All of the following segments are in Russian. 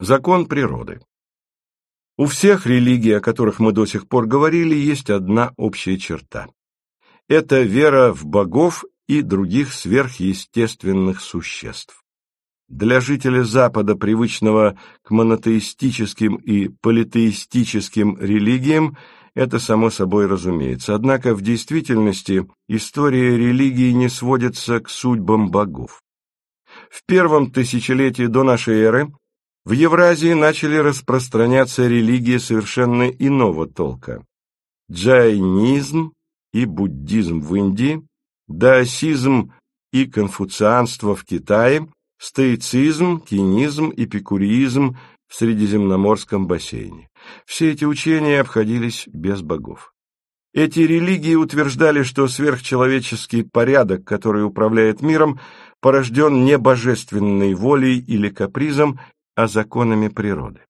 Закон природы. У всех религий, о которых мы до сих пор говорили, есть одна общая черта. Это вера в богов и других сверхъестественных существ. Для жителя Запада, привычного к монотеистическим и политеистическим религиям, это само собой разумеется. Однако в действительности история религии не сводится к судьбам богов. В первом тысячелетии до нашей эры в Евразии начали распространяться религии совершенно иного толка. Джайнизм и буддизм в Индии, даосизм и конфуцианство в Китае, стоицизм, кинизм, эпикуризм в Средиземноморском бассейне. Все эти учения обходились без богов. Эти религии утверждали, что сверхчеловеческий порядок, который управляет миром, порожден не божественной волей или капризом, а законами природы.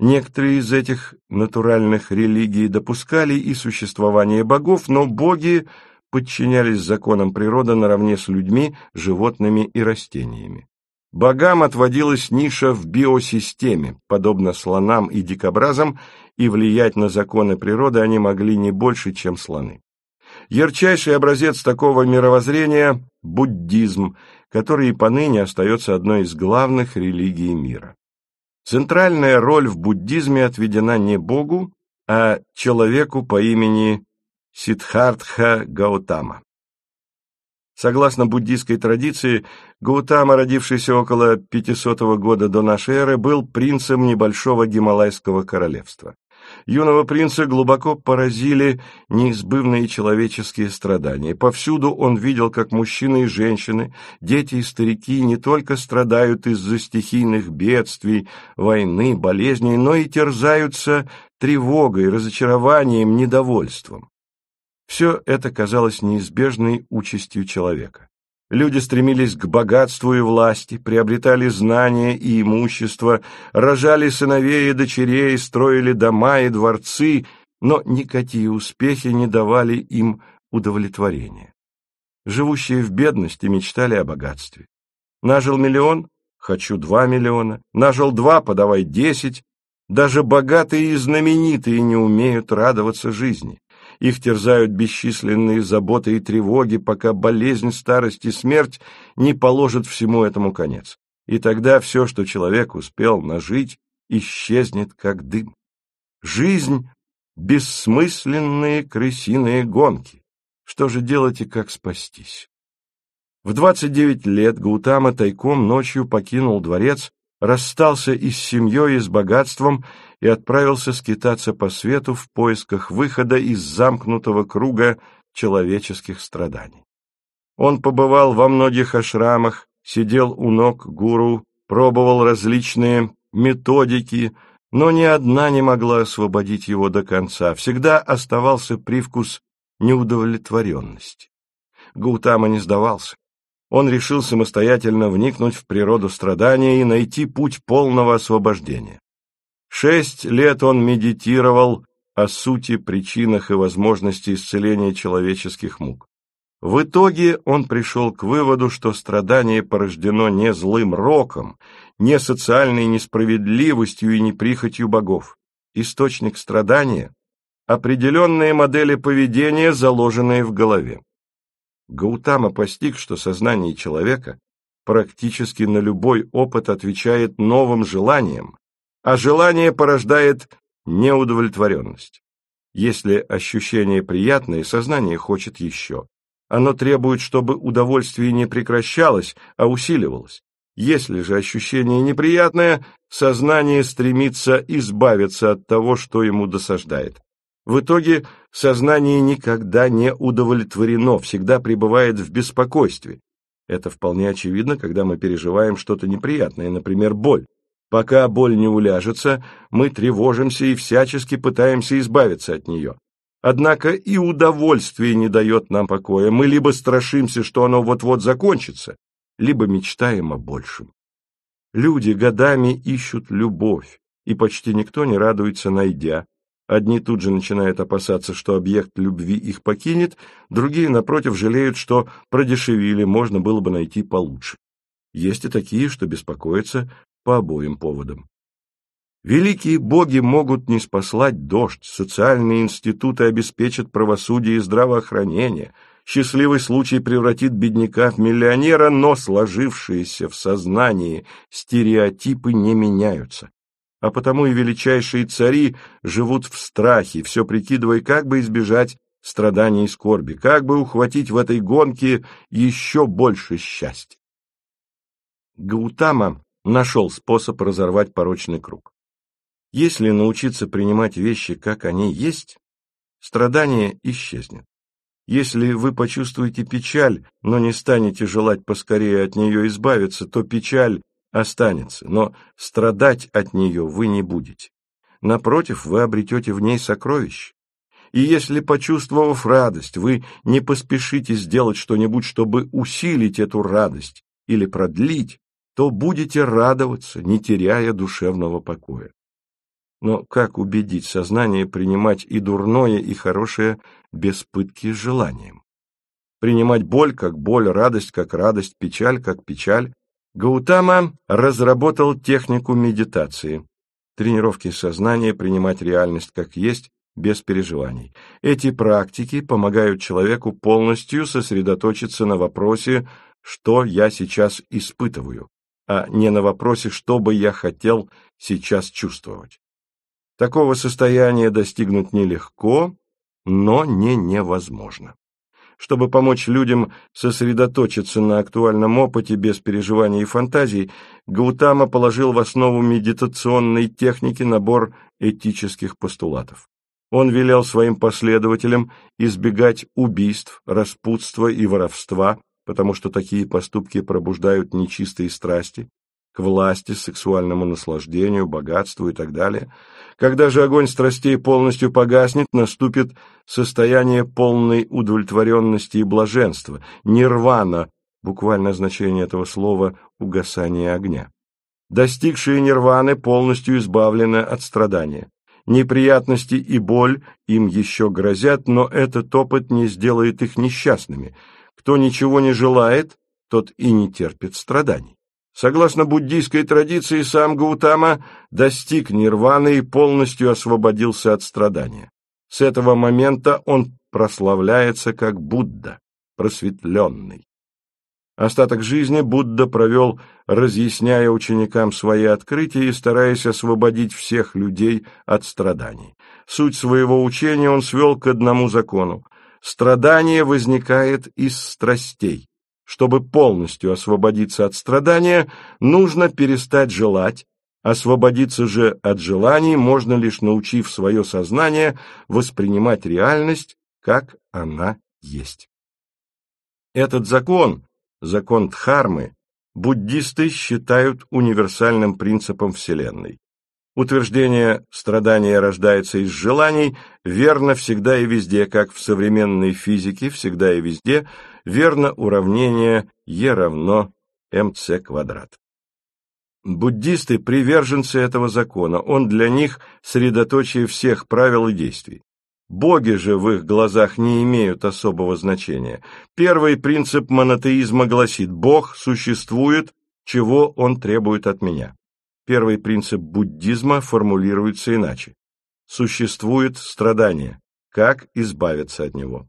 Некоторые из этих натуральных религий допускали и существование богов, но боги подчинялись законам природы наравне с людьми, животными и растениями. Богам отводилась ниша в биосистеме, подобно слонам и дикобразам, и влиять на законы природы они могли не больше, чем слоны. Ярчайший образец такого мировоззрения – буддизм, который и поныне остается одной из главных религий мира. Центральная роль в буддизме отведена не Богу, а человеку по имени Сиддхартха Гаутама. Согласно буддийской традиции, Гаутама, родившийся около 500 года до нашей эры, был принцем небольшого Гималайского королевства юного принца глубоко поразили неизбывные человеческие страдания. Повсюду он видел, как мужчины и женщины, дети и старики не только страдают из-за стихийных бедствий, войны, болезней, но и терзаются тревогой, разочарованием, недовольством. Все это казалось неизбежной участью человека. Люди стремились к богатству и власти, приобретали знания и имущество, рожали сыновей и дочерей, строили дома и дворцы, но никакие успехи не давали им удовлетворения. Живущие в бедности мечтали о богатстве. Нажил миллион – хочу два миллиона, нажил два – подавай десять. Даже богатые и знаменитые не умеют радоваться жизни. Их терзают бесчисленные заботы и тревоги, пока болезнь, старость и смерть не положат всему этому конец. И тогда все, что человек успел нажить, исчезнет как дым. Жизнь — бессмысленные крысиные гонки. Что же делать и как спастись? В 29 лет Гаутама тайком ночью покинул дворец, расстался и с семьей, и с богатством и отправился скитаться по свету в поисках выхода из замкнутого круга человеческих страданий. Он побывал во многих ашрамах, сидел у ног гуру, пробовал различные методики, но ни одна не могла освободить его до конца. Всегда оставался привкус неудовлетворенности. Гаутама не сдавался. Он решил самостоятельно вникнуть в природу страдания и найти путь полного освобождения. Шесть лет он медитировал о сути, причинах и возможности исцеления человеческих мук. В итоге он пришел к выводу, что страдание порождено не злым роком, не социальной несправедливостью и не прихотью богов. Источник страдания – определенные модели поведения, заложенные в голове. Гаутама постиг, что сознание человека практически на любой опыт отвечает новым желаниям, а желание порождает неудовлетворенность. Если ощущение приятное, сознание хочет еще. Оно требует, чтобы удовольствие не прекращалось, а усиливалось. Если же ощущение неприятное, сознание стремится избавиться от того, что ему досаждает. В итоге сознание никогда не удовлетворено, всегда пребывает в беспокойстве. Это вполне очевидно, когда мы переживаем что-то неприятное, например, боль. Пока боль не уляжется, мы тревожимся и всячески пытаемся избавиться от нее. Однако и удовольствие не дает нам покоя. Мы либо страшимся, что оно вот-вот закончится, либо мечтаем о большем. Люди годами ищут любовь, и почти никто не радуется, найдя. Одни тут же начинают опасаться, что объект любви их покинет, другие, напротив, жалеют, что продешевили, можно было бы найти получше. Есть и такие, что беспокоятся по обоим поводам. Великие боги могут не спаслать дождь, социальные институты обеспечат правосудие и здравоохранение, счастливый случай превратит бедняка в миллионера, но сложившиеся в сознании стереотипы не меняются. А потому и величайшие цари живут в страхе, все прикидывая, как бы избежать страданий и скорби, как бы ухватить в этой гонке еще больше счастья. Гаутама нашел способ разорвать порочный круг. Если научиться принимать вещи, как они есть, страдание исчезнет. Если вы почувствуете печаль, но не станете желать поскорее от нее избавиться, то печаль останется, но страдать от нее вы не будете. Напротив, вы обретете в ней сокровище. И если, почувствовав радость, вы не поспешите сделать что-нибудь, чтобы усилить эту радость или продлить, то будете радоваться, не теряя душевного покоя. Но как убедить сознание принимать и дурное, и хорошее без пытки желанием? Принимать боль как боль, радость как радость, печаль как печаль. Гаутама разработал технику медитации, тренировки сознания принимать реальность как есть, без переживаний. Эти практики помогают человеку полностью сосредоточиться на вопросе «что я сейчас испытываю», а не на вопросе «что бы я хотел сейчас чувствовать». Такого состояния достигнуть нелегко, но не невозможно. Чтобы помочь людям сосредоточиться на актуальном опыте без переживаний и фантазий, Гаутама положил в основу медитационной техники набор этических постулатов. Он велел своим последователям избегать убийств, распутства и воровства, потому что такие поступки пробуждают нечистые страсти, к власти, сексуальному наслаждению, богатству и так далее. Когда же огонь страстей полностью погаснет, наступит состояние полной удовлетворенности и блаженства, нирвана, буквально значение этого слова «угасание огня». Достигшие нирваны полностью избавлены от страдания. Неприятности и боль им еще грозят, но этот опыт не сделает их несчастными. Кто ничего не желает, тот и не терпит страданий. Согласно буддийской традиции, сам Гаутама достиг нирваны и полностью освободился от страдания. С этого момента он прославляется как Будда, просветленный. Остаток жизни Будда провел, разъясняя ученикам свои открытия и стараясь освободить всех людей от страданий. Суть своего учения он свел к одному закону. Страдание возникает из страстей. Чтобы полностью освободиться от страдания, нужно перестать желать, освободиться же от желаний можно лишь научив свое сознание воспринимать реальность, как она есть. Этот закон, закон Дхармы, буддисты считают универсальным принципом Вселенной. Утверждение «страдание рождается из желаний» верно всегда и везде, как в современной физике всегда и везде верно уравнение Е равно МЦ квадрат. Буддисты – приверженцы этого закона, он для них средоточие всех правил и действий. Боги же в их глазах не имеют особого значения. Первый принцип монотеизма гласит «Бог существует, чего он требует от меня». Первый принцип буддизма формулируется иначе. Существует страдание. Как избавиться от него?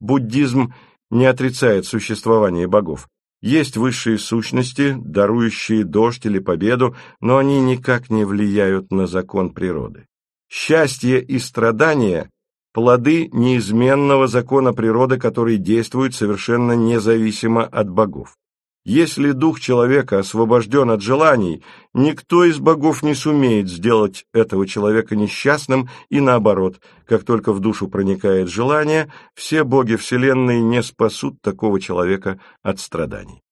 Буддизм не отрицает существование богов. Есть высшие сущности, дарующие дождь или победу, но они никак не влияют на закон природы. Счастье и страдания – плоды неизменного закона природы, который действует совершенно независимо от богов. Если дух человека освобожден от желаний, никто из богов не сумеет сделать этого человека несчастным, и наоборот, как только в душу проникает желание, все боги Вселенной не спасут такого человека от страданий.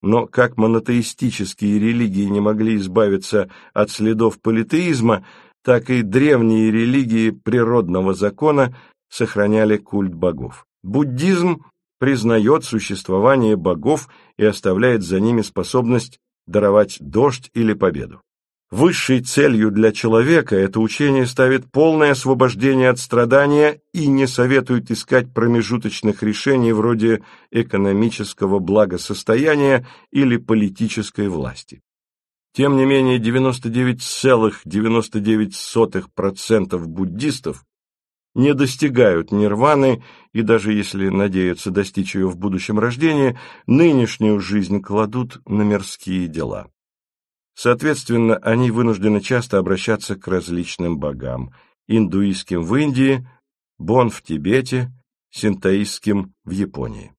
Но как монотеистические религии не могли избавиться от следов политеизма, так и древние религии природного закона сохраняли культ богов. Буддизм признает существование богов и оставляет за ними способность даровать дождь или победу. Высшей целью для человека это учение ставит полное освобождение от страдания и не советует искать промежуточных решений вроде экономического благосостояния или политической власти. Тем не менее 99,99% буддистов не достигают нирваны и даже если надеются достичь ее в будущем рождении, нынешнюю жизнь кладут на мирские дела. Соответственно, они вынуждены часто обращаться к различным богам – индуистским в Индии, бон в Тибете, синтоистским в Японии.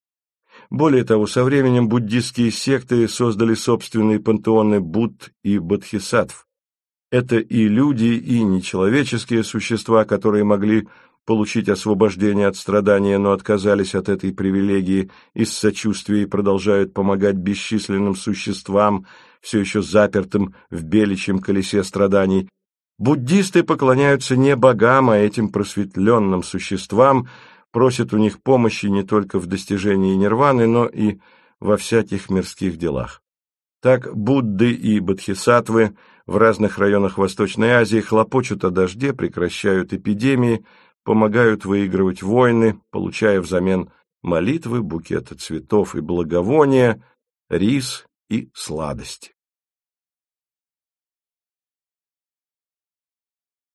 Более того, со временем буддистские секты создали собственные пантеоны Будд и Бодхисаттв. Это и люди, и нечеловеческие существа, которые могли получить освобождение от страдания, но отказались от этой привилегии из сочувствия и продолжают помогать бесчисленным существам, все еще запертым в беличьем колесе страданий. Буддисты поклоняются не богам, а этим просветленным существам, просят у них помощи не только в достижении нирваны, но и во всяких мирских делах. Так Будды и Бодхисаттвы в разных районах Восточной Азии хлопочут о дожде, прекращают эпидемии, помогают выигрывать войны, получая взамен молитвы, букеты цветов и благовония, рис и сладости.